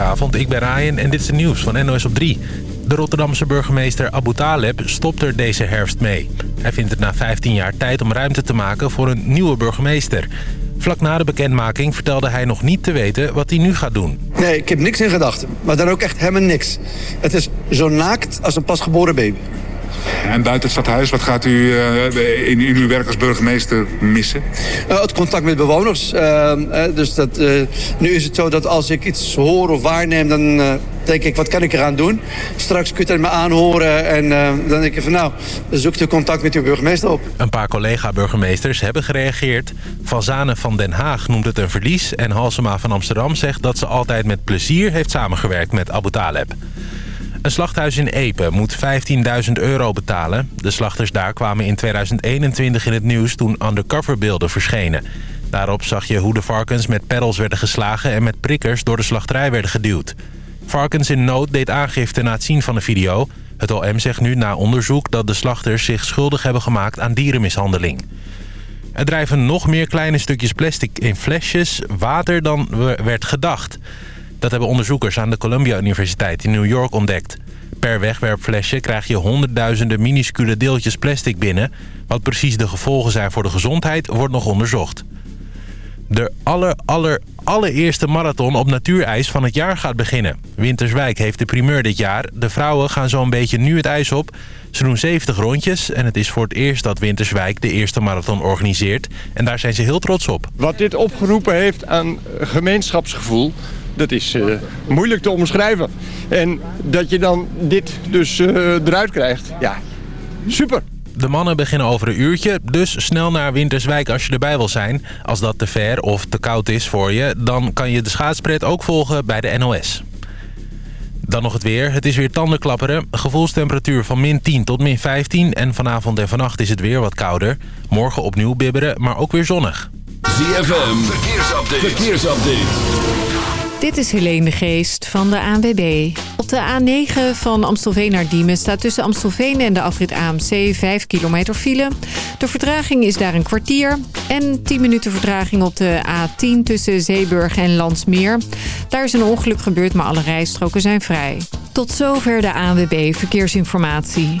Goedenavond, ik ben Ryan en dit is het nieuws van NOS op 3. De Rotterdamse burgemeester Abu Taleb stopt er deze herfst mee. Hij vindt het na 15 jaar tijd om ruimte te maken voor een nieuwe burgemeester. Vlak na de bekendmaking vertelde hij nog niet te weten wat hij nu gaat doen. Nee, ik heb niks in gedachten. Maar dan ook echt helemaal niks. Het is zo naakt als een pasgeboren baby. En buiten het stadhuis, wat gaat u uh, in, in, uw werk als burgemeester missen? Uh, het contact met bewoners. Uh, dus dat, nu is het zo dat als ik iets hoor of waarneem, dan denk ik, wat kan ik eraan doen? Straks kunt u me aanhoren en dan denk ik van nou, zoek u contact met uw burgemeester op. Een paar collega-burgemeesters hebben gereageerd. Van Zanen van Den Haag noemt het een verlies en Halsema van Amsterdam zegt dat ze altijd met plezier heeft samengewerkt met Abu Taleb. Een slachthuis in Epe moet 15.000 euro betalen. De slachters daar kwamen in 2021 in het nieuws toen undercoverbeelden verschenen. Daarop zag je hoe de varkens met peddels werden geslagen... en met prikkers door de slachterij werden geduwd. Varkens in nood deed aangifte na het zien van de video. Het OM zegt nu na onderzoek dat de slachters zich schuldig hebben gemaakt aan dierenmishandeling. Er drijven nog meer kleine stukjes plastic in flesjes water dan werd gedacht... Dat hebben onderzoekers aan de Columbia Universiteit in New York ontdekt. Per wegwerpflesje krijg je honderdduizenden minuscule deeltjes plastic binnen. Wat precies de gevolgen zijn voor de gezondheid wordt nog onderzocht. De aller, aller, allereerste marathon op natuurijs van het jaar gaat beginnen. Winterswijk heeft de primeur dit jaar. De vrouwen gaan zo'n beetje nu het ijs op. Ze doen 70 rondjes en het is voor het eerst dat Winterswijk de eerste marathon organiseert. En daar zijn ze heel trots op. Wat dit opgeroepen heeft aan gemeenschapsgevoel dat is uh, moeilijk te omschrijven. En dat je dan dit dus uh, eruit krijgt, ja, super. De mannen beginnen over een uurtje, dus snel naar Winterswijk als je erbij wil zijn. Als dat te ver of te koud is voor je, dan kan je de schaatspret ook volgen bij de NOS. Dan nog het weer. Het is weer tandenklapperen. Gevoelstemperatuur van min 10 tot min 15. En vanavond en vannacht is het weer wat kouder. Morgen opnieuw bibberen, maar ook weer zonnig. ZFM, verkeersupdate. verkeersupdate. Dit is Helene de Geest van de ANWB. Op de A9 van Amstelveen naar Diemen staat tussen Amstelveen en de afrit AMC 5 kilometer file. De vertraging is daar een kwartier. En 10 minuten vertraging op de A10 tussen Zeeburg en Landsmeer. Daar is een ongeluk gebeurd, maar alle rijstroken zijn vrij. Tot zover de ANWB Verkeersinformatie.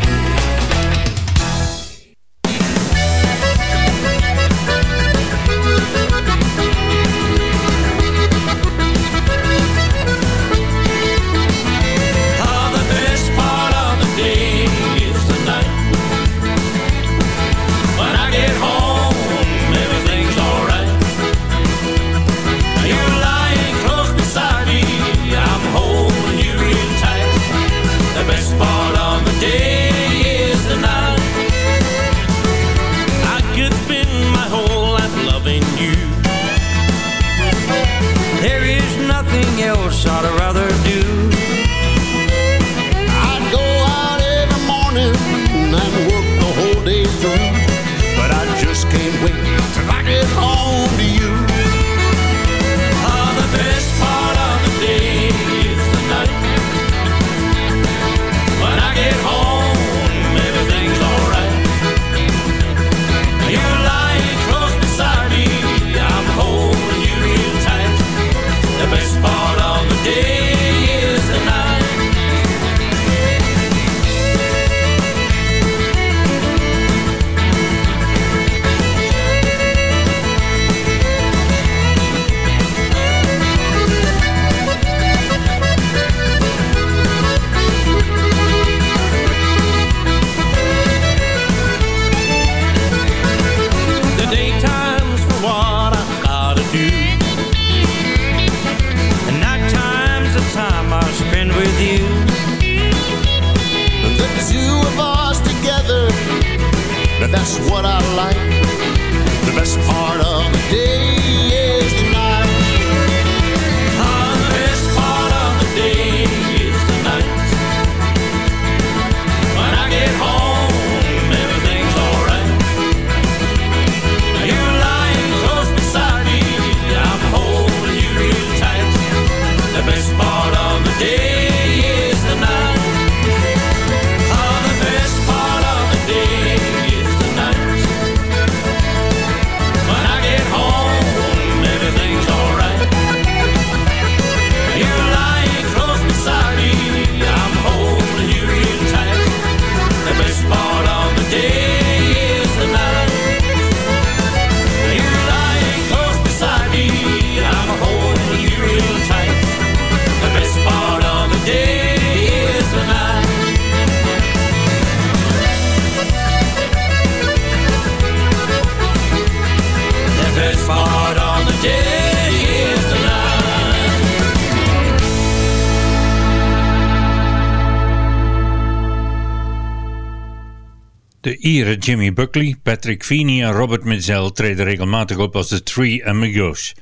Jimmy Buckley, Patrick Feeney en Robert Mitchell treden regelmatig op als de Three Amigos.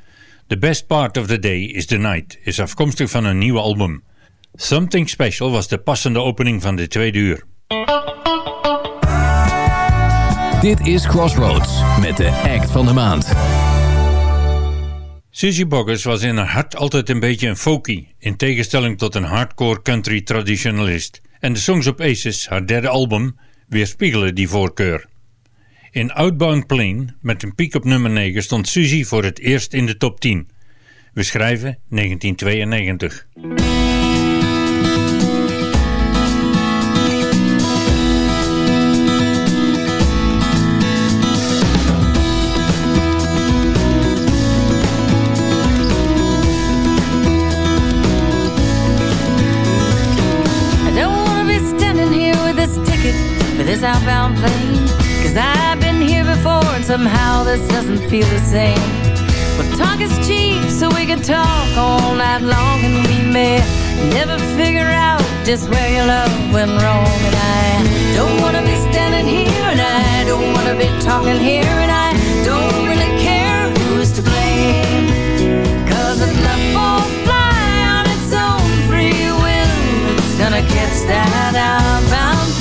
The Best Part of the Day is the Night is afkomstig van een nieuwe album. Something Special was de passende opening van de tweede uur. Dit is Crossroads met de act van de maand. Susie Boggess was in haar hart altijd een beetje een folkie, in tegenstelling tot een hardcore country traditionalist. En de songs op Aces, haar derde album, weerspiegelen die voorkeur. In Outbound Plane, met een piek op nummer 9, stond Susie voor het eerst in de top 10. We schrijven 1992. Somehow this doesn't feel the same. Well, talk is cheap, so we can talk all night long and we may never figure out just where your love went wrong. And I don't wanna be standing here and I don't wanna be talking here and I don't really care who's to blame. Cause if love won't fly on its own free will, it's gonna catch that outbound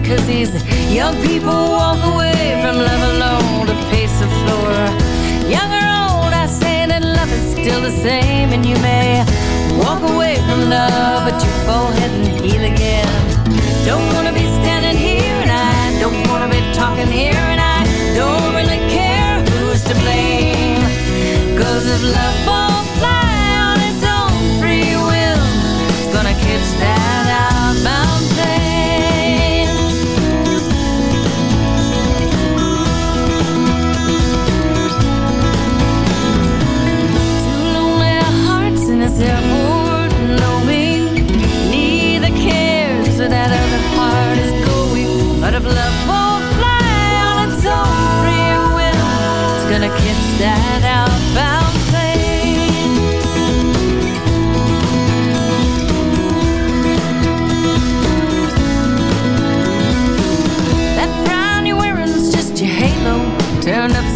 because these young people walk away from love alone to pace the floor. Young or old, I say that love is still the same, and you may walk away from love, but you fall head and heel again. Don't wanna be standing here, and I don't wanna be talking here, and I don't really care who's to blame. Cause if love won't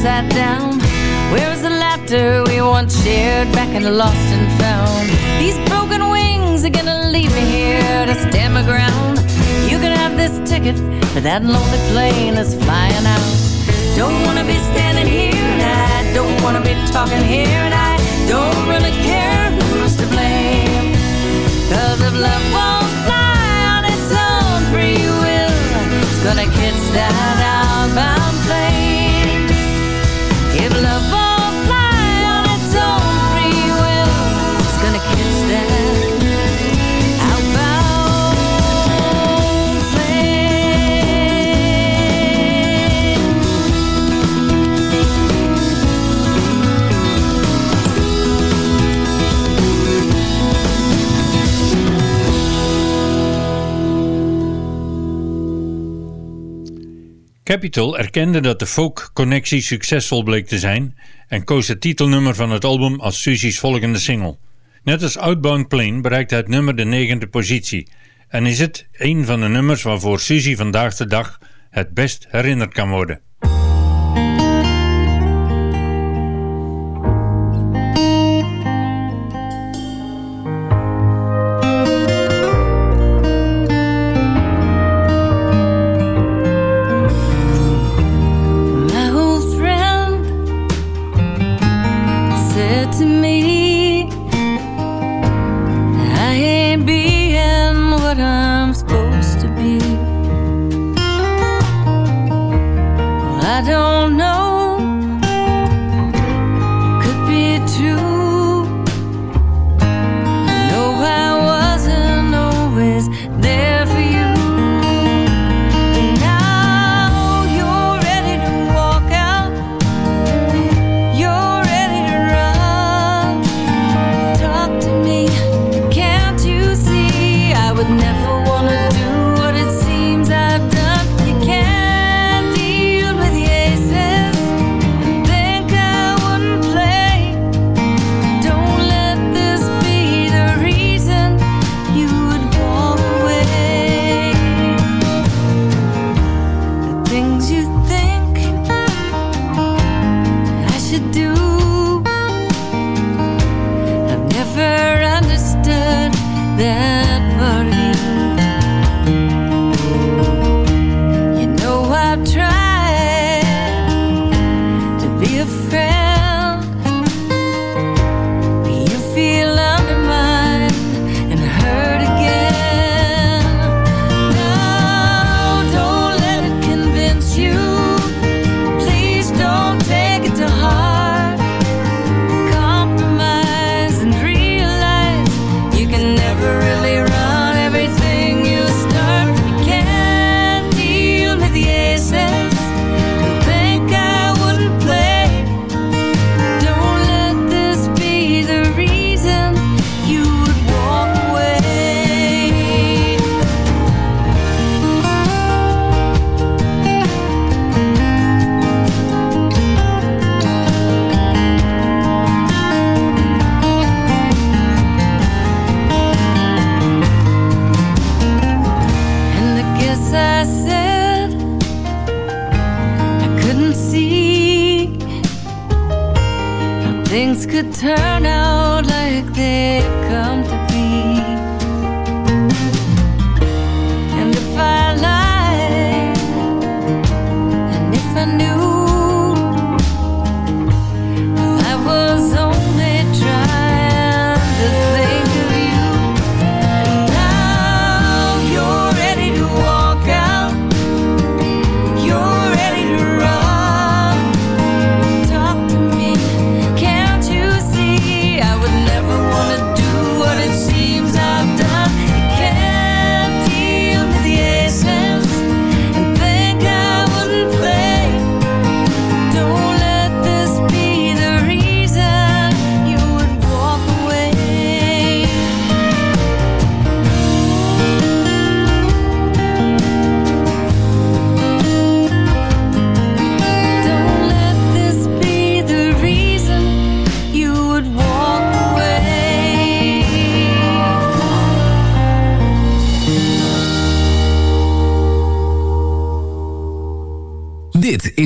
upside down. Where's the laughter we once shared back in the lost and found? These broken wings are gonna leave me here to stand my ground. You can have this ticket for that lonely plane that's flying out. Don't wanna be standing here, and I don't wanna be talking here, and I don't really care who's to blame. Cause if love won't fly on its own free will, it's gonna catch that Capitol erkende dat de folk-connectie succesvol bleek te zijn en koos het titelnummer van het album als Susie's volgende single. Net als Outbound Plane bereikt het nummer de negende positie en is het een van de nummers waarvoor Susie vandaag de dag het best herinnerd kan worden.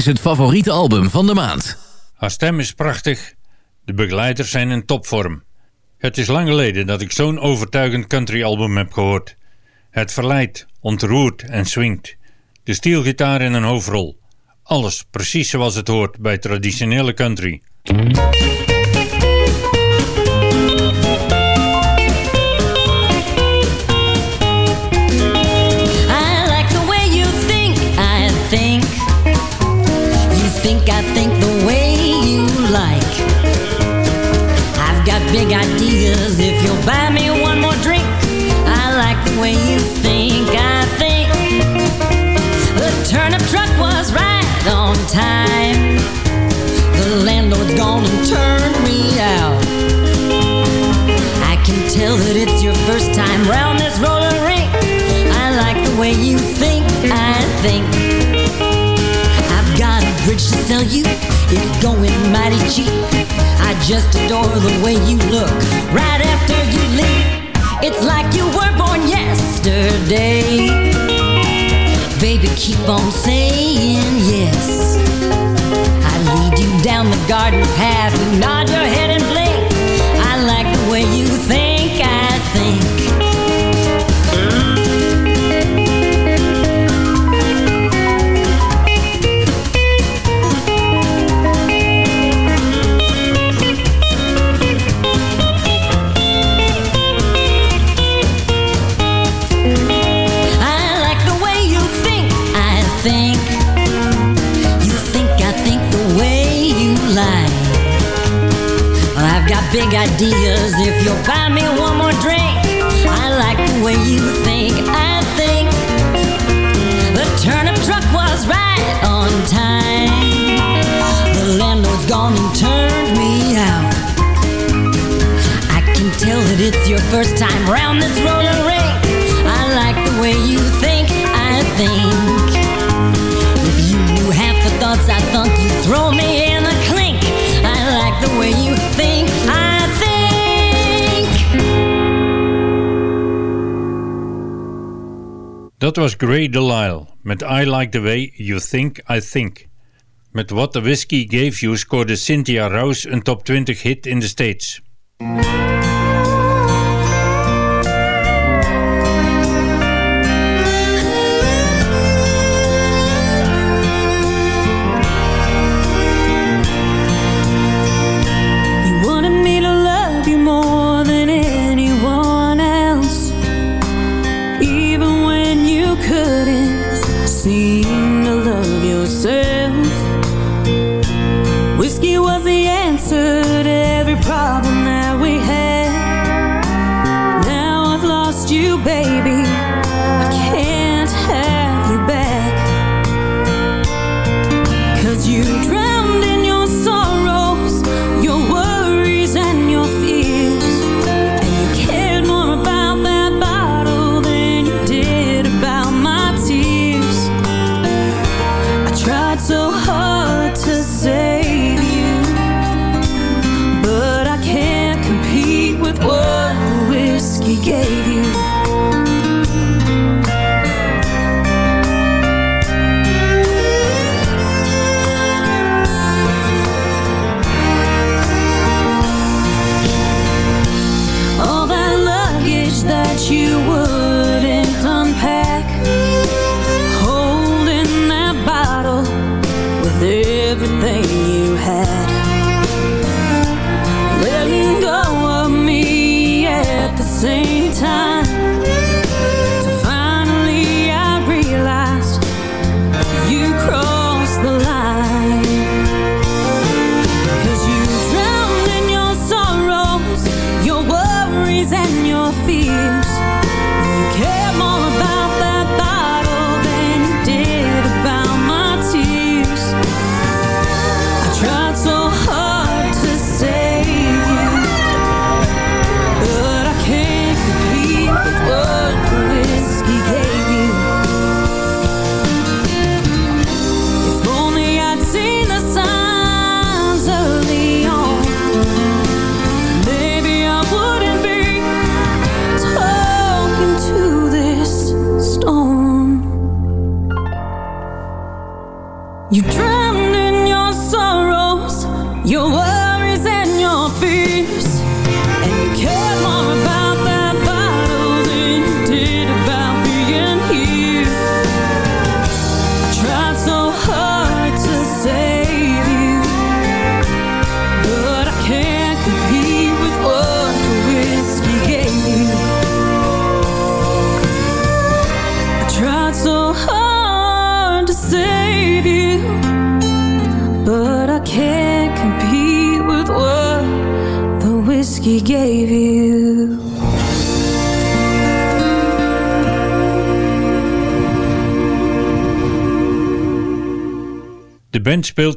Het favoriete album van de maand. Haar stem is prachtig, de begeleiders zijn in topvorm. Het is lang geleden dat ik zo'n overtuigend country-album heb gehoord. Het verleidt, ontroert en swingt. De stielgitaar in een hoofdrol. Alles precies zoals het hoort bij traditionele country. Big ideas if you'll buy me one more drink. I like the way you think, I think. The turnip truck was right on time. The landlord's gone and turned me out. I can tell that it's your first time round this roller rink. I like the way you think, I think. Word should sell you. It's going mighty cheap. I just adore the way you look right after you leave. It's like you were born yesterday. Baby, keep on saying yes. I lead you down the garden path. You nod your head big ideas if you'll buy me one more drink. I like the way you think. I think. The turnip truck was right on time. The landlord's gone and turned me out. I can tell that it's your first time round this roller rink. I like the way you think, I think. If you knew half the thoughts I thought Dat was Grey DeLisle met I Like The Way You Think I Think. Met What The Whiskey Gave You scoorde Cynthia Rouse een top 20 hit in de States.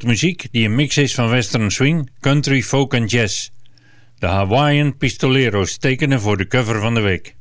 Muziek die een mix is van western swing, country, folk en jazz. De Hawaiian Pistoleros tekenen voor de cover van de week.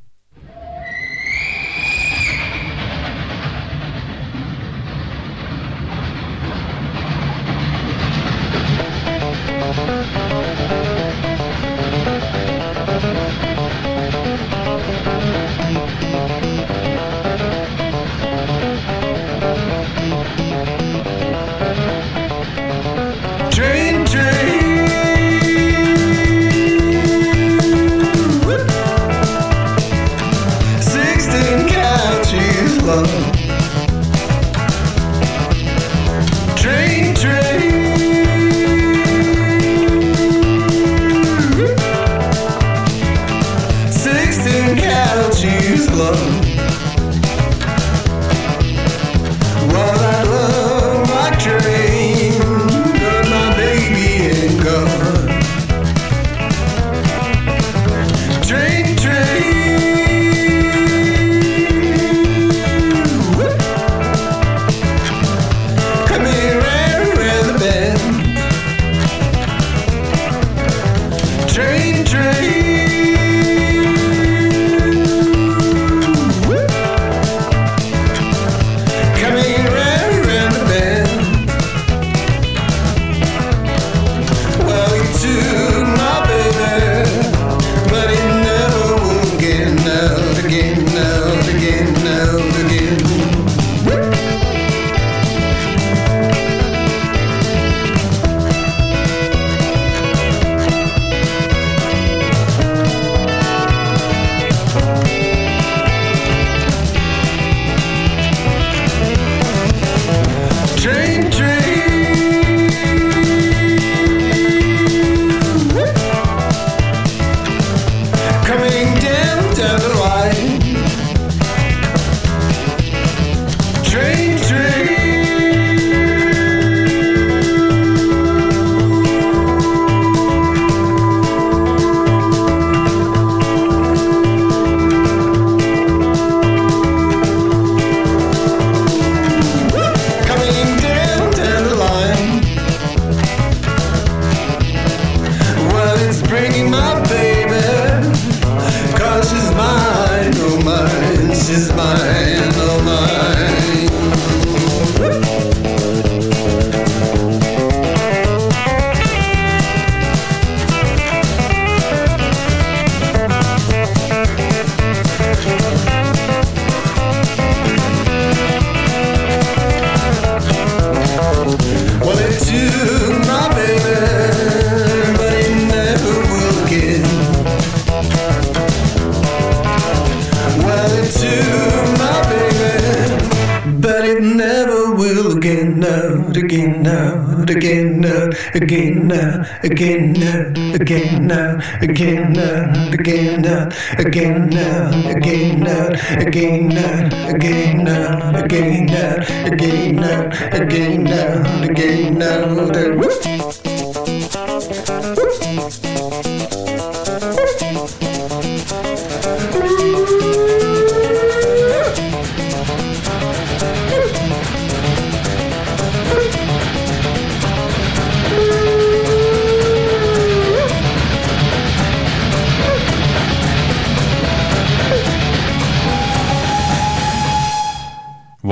Now, again, now, again, now, again, now, again, now, again, now, again, now, again, now, again, now, again, now, again, now, again, now, again, now,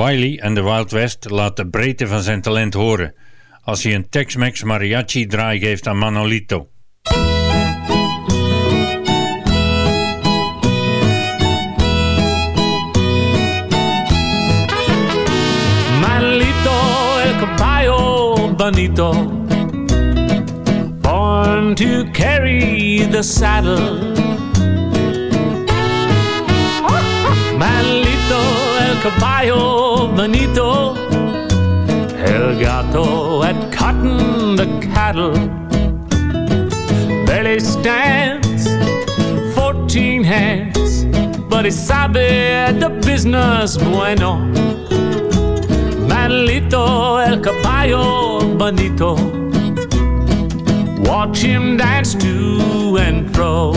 Wiley en de Wild West laat de breedte van zijn talent horen als hij een Tex-Mex mariachi draai geeft aan Manolito. Manolito, el caballo bonito, born to carry the saddle. Caballo bonito, el gato at cotton the cattle. Barely stands, fourteen hands, but he sabe the business bueno. Manolito, el caballo bonito. Watch him dance to and fro.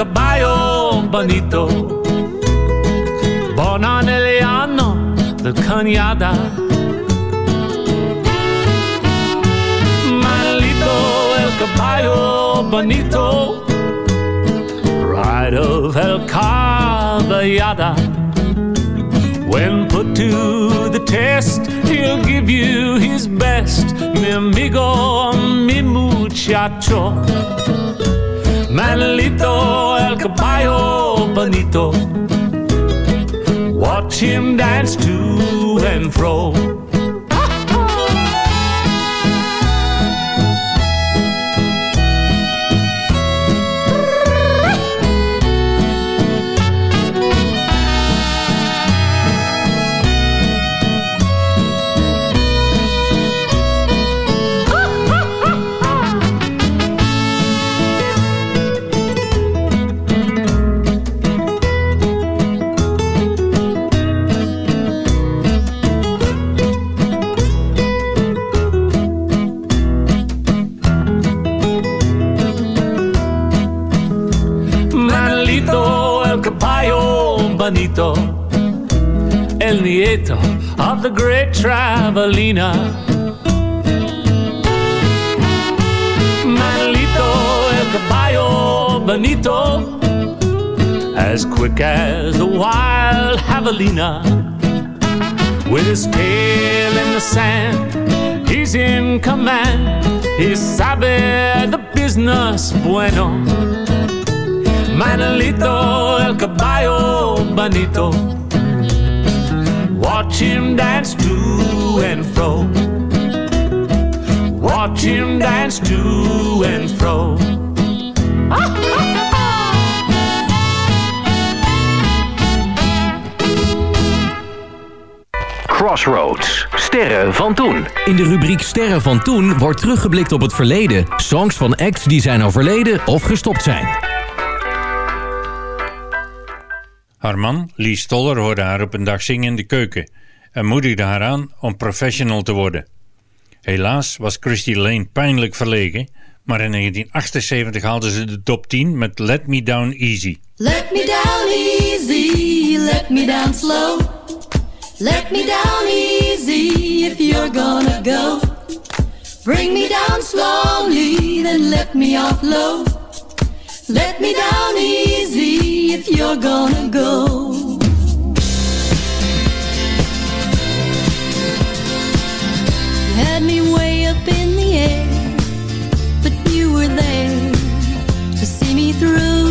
Caballo bonito. Bonaneliano, the cañada. Manolito, el caballo bonito. Ride of El Caballada. When put to the test, he'll give you his best. Mi amigo, mi muchacho. Manolito, el caballo bonito. Watch him dance to and fro. Of the great Travelina. Manolito, el caballo bonito, as quick as the wild javelina. With his tail in the sand, he's in command. He sabe the business bueno. Manolito, el caballo bonito. Watch him dance to and fro. Watch him dance to and fro. Crossroads. Sterren van toen. In de rubriek Sterren van toen wordt teruggeblikt op het verleden. Songs van acts die zijn overleden of gestopt zijn. Haar man, Lee Stoller, hoorde haar op een dag zingen in de keuken en moedigde haar aan om professional te worden. Helaas was Christy Lane pijnlijk verlegen, maar in 1978 haalde ze de top 10 met Let Me Down Easy. Let me down easy, let me down slow. Let me down easy if you're gonna go. Bring me down slowly, then let me off low. Let me down easy if you're gonna go. You had me way up in the air, but you were there to see me through.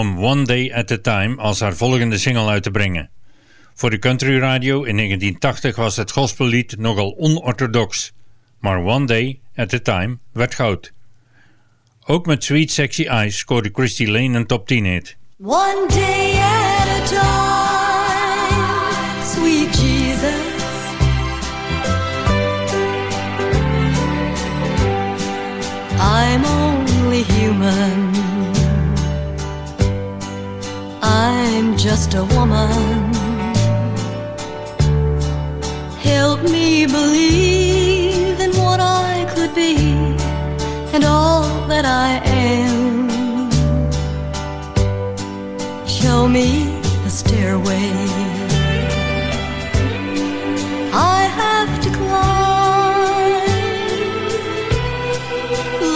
Om One Day at a Time als haar volgende single uit te brengen. Voor de country radio in 1980 was het gospellied nogal onorthodox, maar One Day at a Time werd goud. Ook met Sweet Sexy Eyes scoorde Christy Lane een top 10 hit. One day at a time, sweet Jesus. I'm only human. I'm just a woman. Help me believe in what I could be and all that I am. Show me the stairway I have to climb.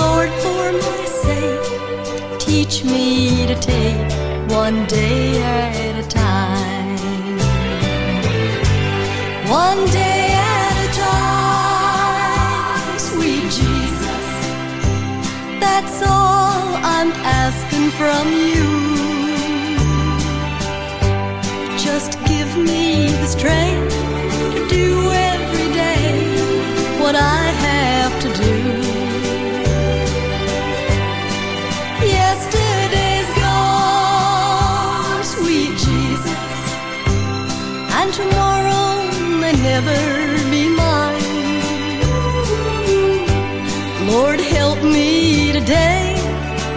Lord, for my sake, teach me to take one day at a time. One day at a time, sweet Jesus. That's all I'm asking from you. Just give me the strength to do every day what I ever be mine. Lord, help me today.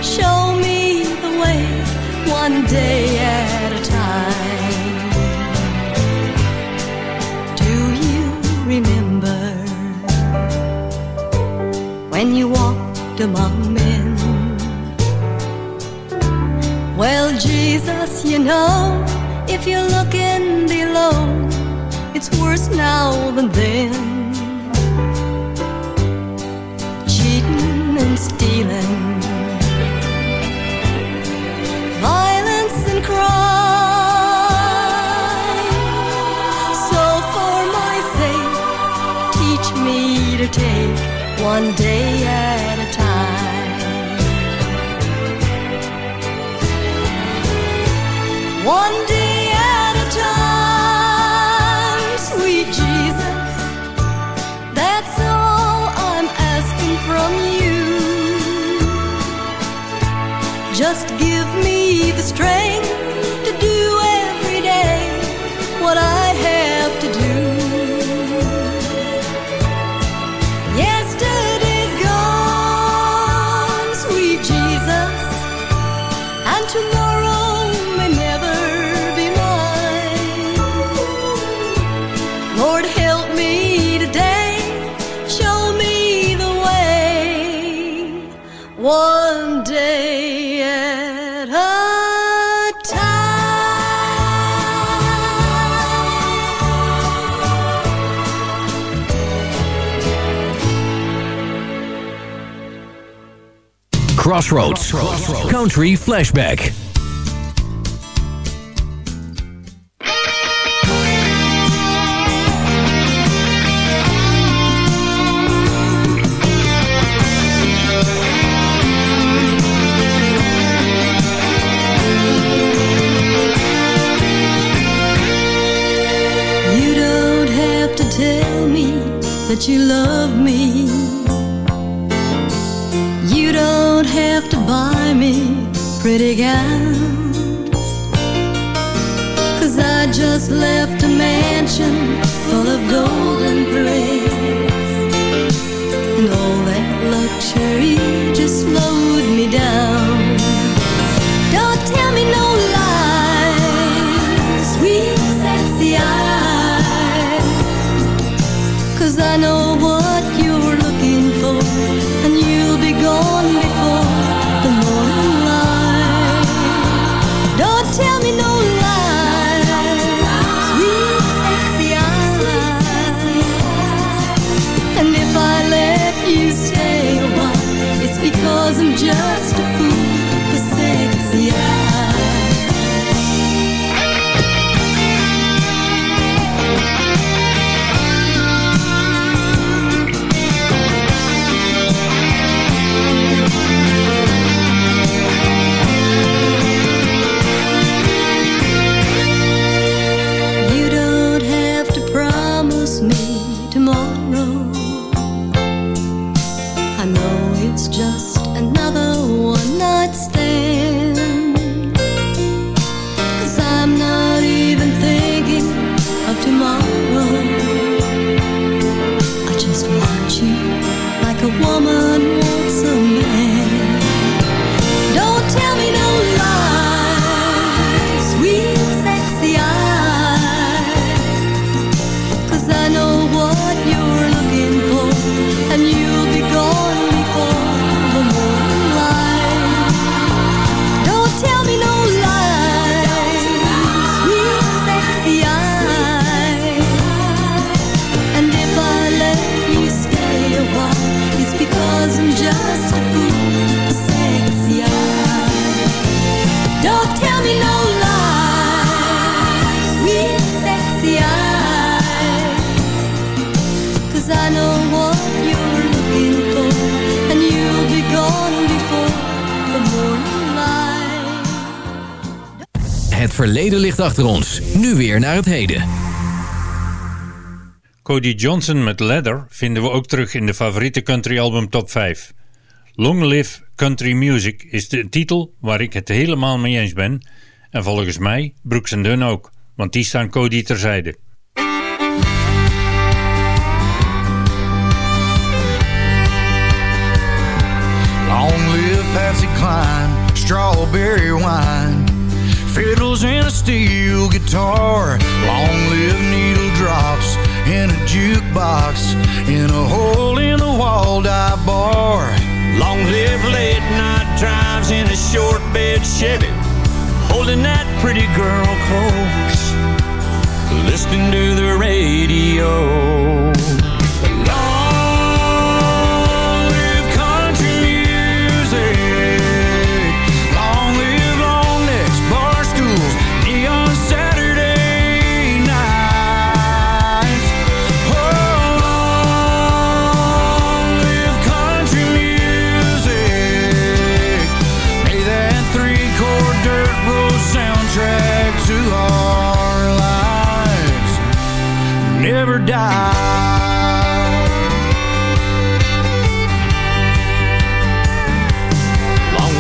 Show me the way one day at a time. Do you remember when you walked among men? Well, Jesus, you know, if you're looking below it's worse now than then. Crossroads. Country Flashback. You don't have to tell me that you love me. Don't have to buy me pretty gowns. Cause I just left a mansion full of golden bricks. And all that luxury just slowed me down. Leden ligt achter ons. Nu weer naar het heden. Cody Johnson met Leather vinden we ook terug in de favoriete country album top 5. Long Live Country Music is de titel waar ik het helemaal mee eens ben. En volgens mij Brooks en Dunn ook, want die staan Cody terzijde. Long live Patsy Cline, strawberry wine steel guitar. Long live needle drops in a jukebox in a hole in the wall dive bar. Long live late night drives in a short bed Chevy, holding that pretty girl close, listening to the radio. Long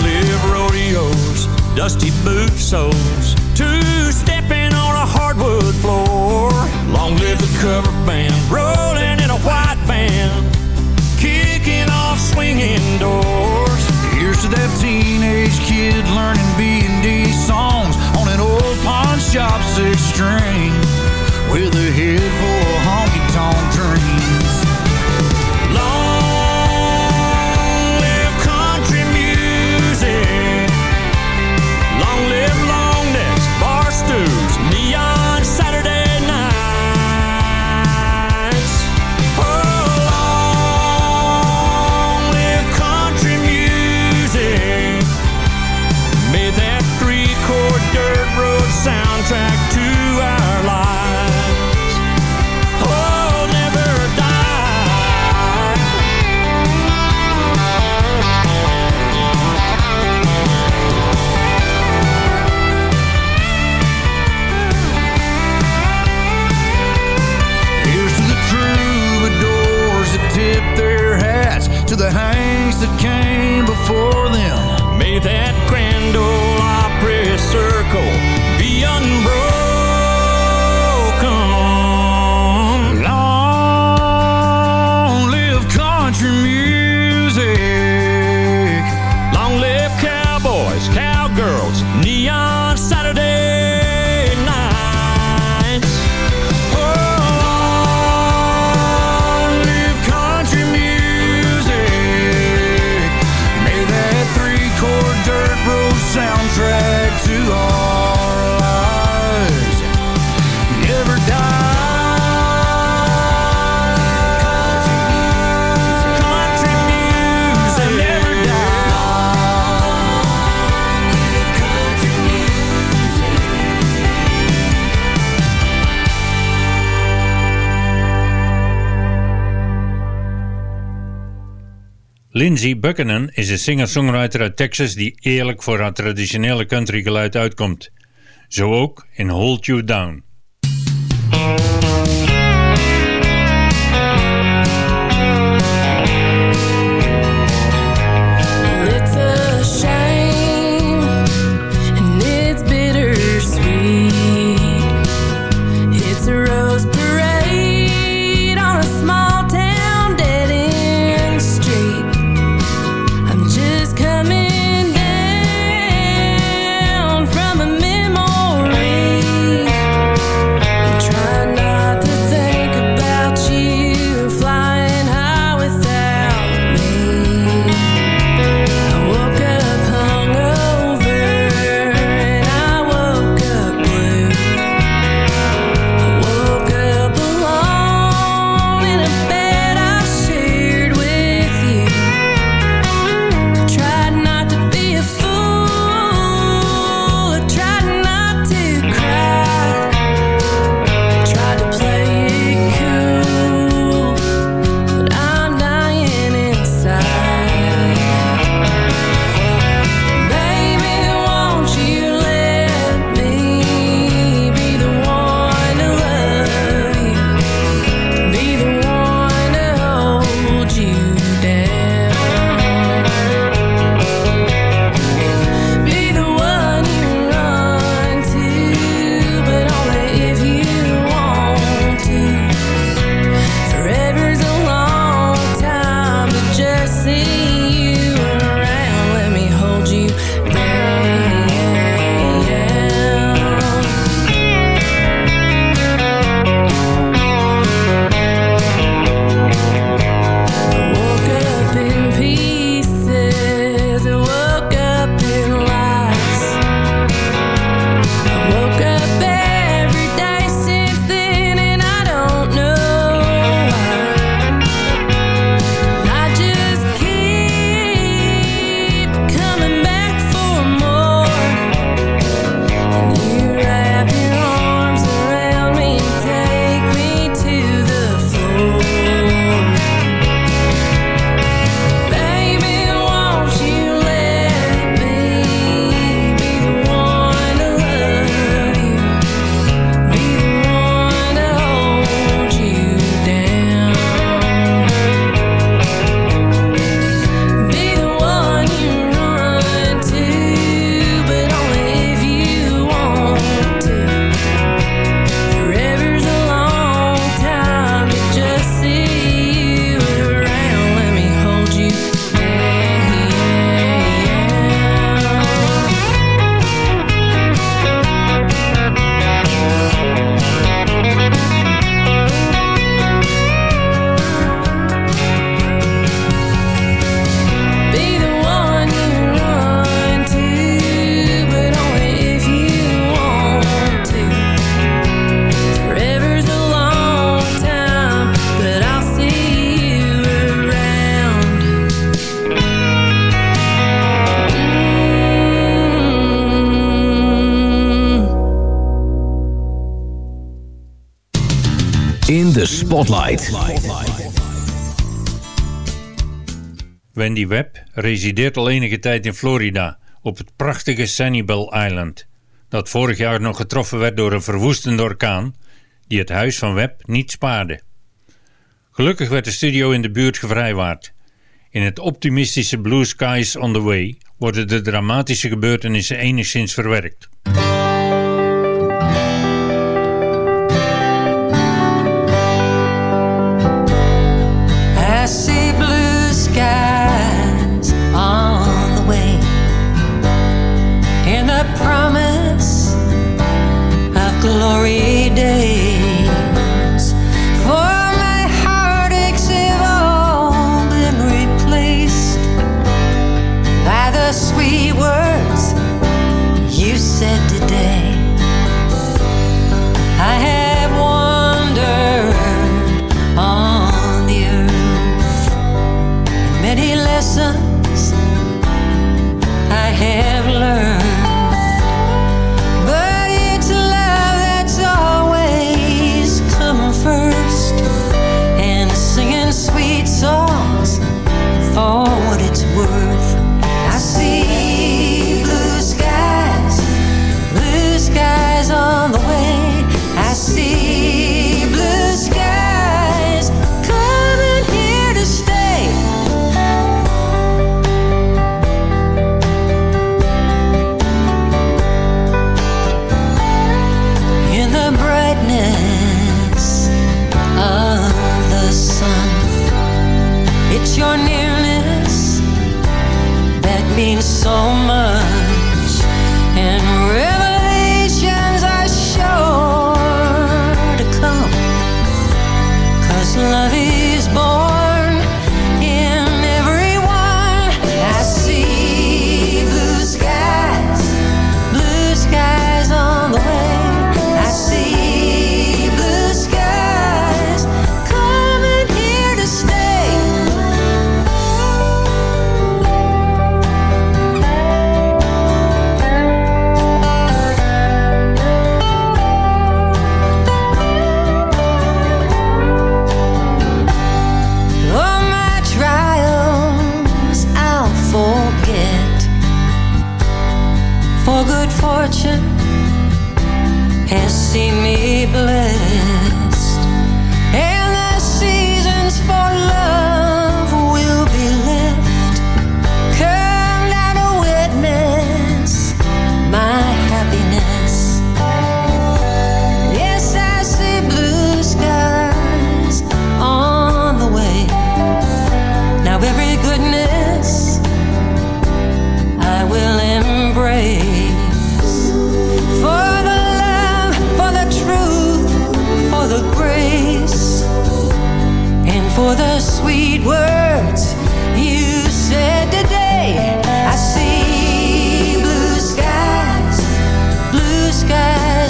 live rodeos, dusty boot soles, two-stepping on a hardwood floor. Long live the cover band, rolling in a white van, kicking off swinging doors. Here's to that teenage kid learning B&D songs on an old pawn shop six string with a head full that came before them. May that Lindsey Buchanan is een singer-songwriter uit Texas die eerlijk voor haar traditionele countrygeluid uitkomt. Zo ook in Hold You Down. De Spotlight. Wendy Webb resideert al enige tijd in Florida op het prachtige Sanibel Island, dat vorig jaar nog getroffen werd door een verwoestende orkaan die het huis van Webb niet spaarde. Gelukkig werd de studio in de buurt gevrijwaard. In het optimistische Blue Skies on the Way worden de dramatische gebeurtenissen enigszins verwerkt.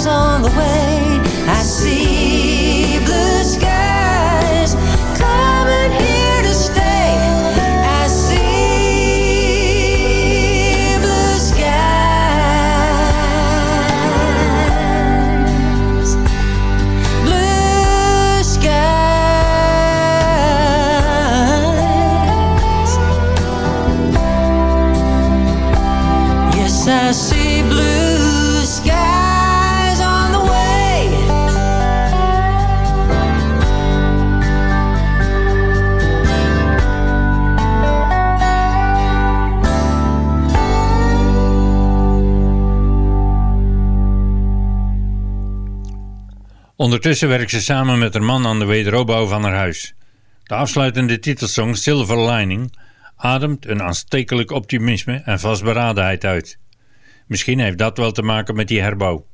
on the way. I see blue. Ondertussen werkt ze samen met haar man aan de wederopbouw van haar huis. De afsluitende titelsong Silver Lining ademt een aanstekelijk optimisme en vastberadenheid uit. Misschien heeft dat wel te maken met die herbouw.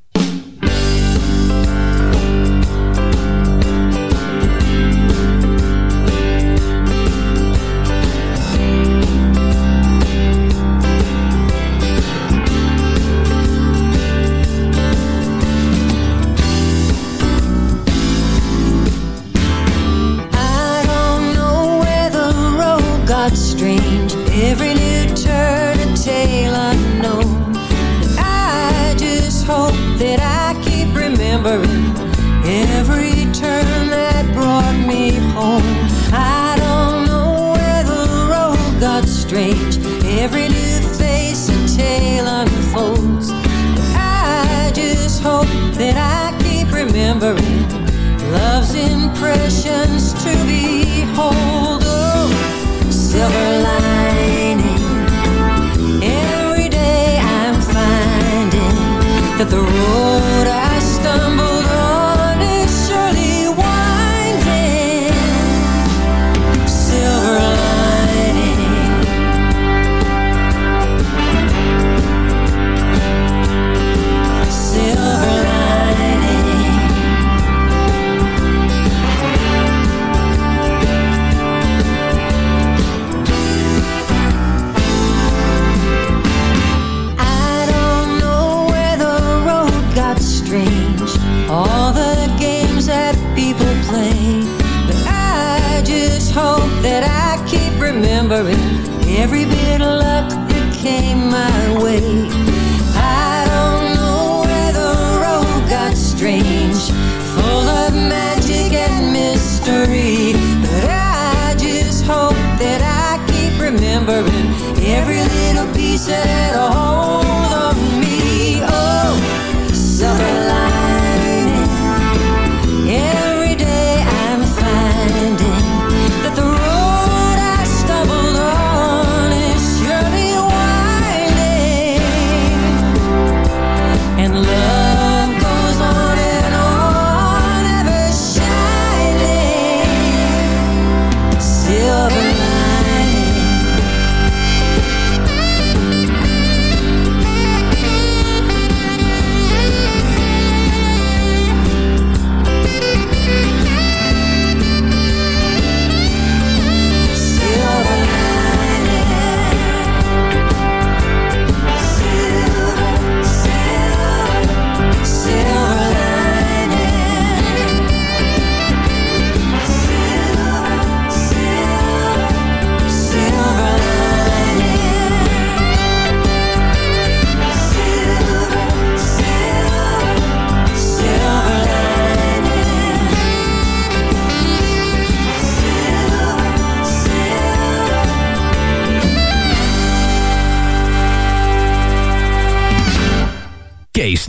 that the road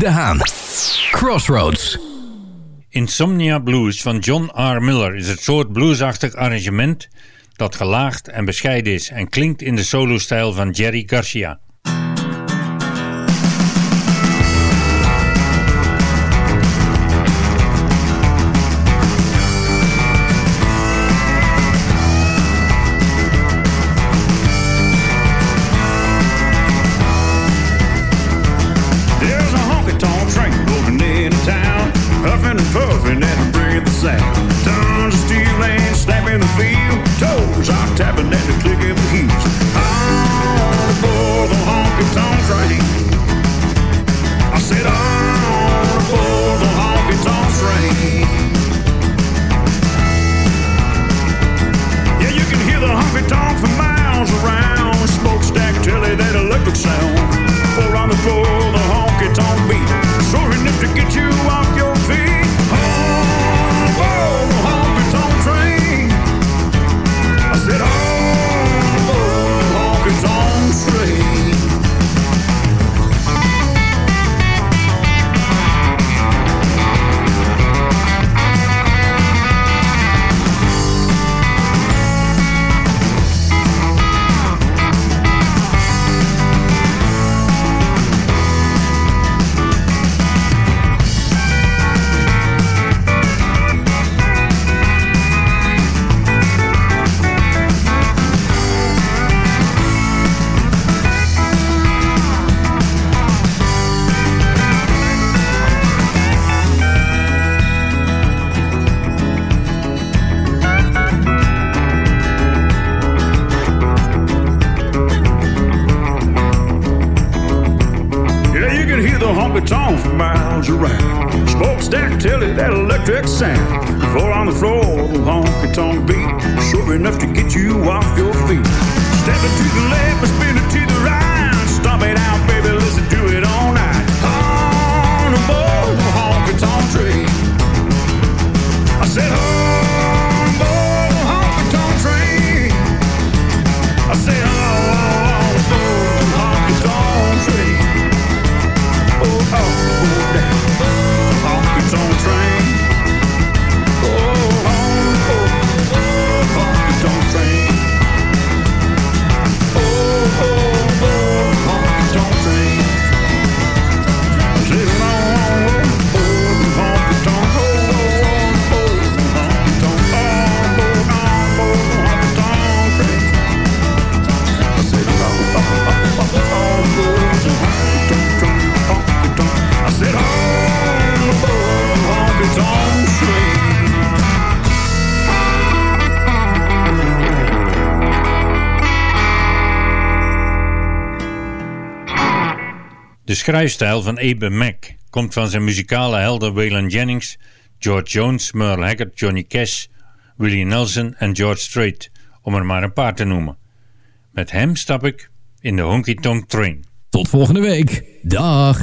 De Haan. Crossroads. Insomnia Blues van John R. Miller is het soort bluesachtig arrangement dat gelaagd en bescheiden is en klinkt in de solostijl van Jerry Garcia. Schrijfstijl van Abe Mac komt van zijn muzikale helden Waylon Jennings, George Jones, Merle Haggard, Johnny Cash, Willie Nelson en George Strait, om er maar een paar te noemen. Met hem stap ik in de Honky Tonk Train. Tot volgende week. Dag.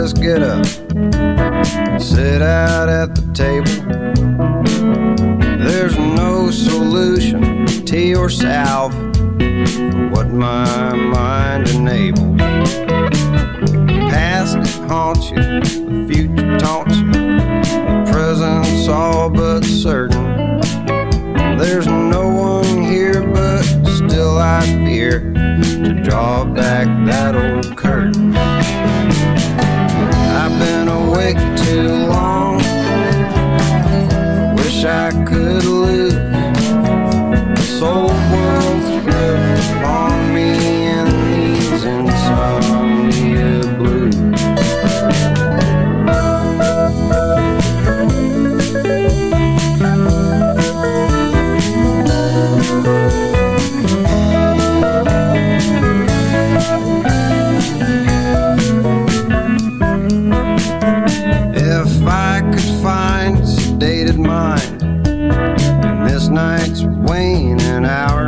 Just get up, and sit out at the table. There's no solution, tea or salve, for what my mind enables. Past haunts you, the future taunts you, the present's all but certain. There's no one here, but still I fear to draw back that old curtain. I've been awake too long. Wish I could lose this old world's night's waning hours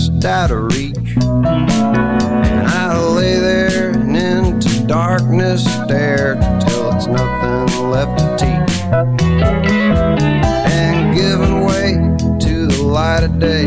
just out of reach. And I lay there and into darkness stare till it's nothing left to teach. And giving way to the light of day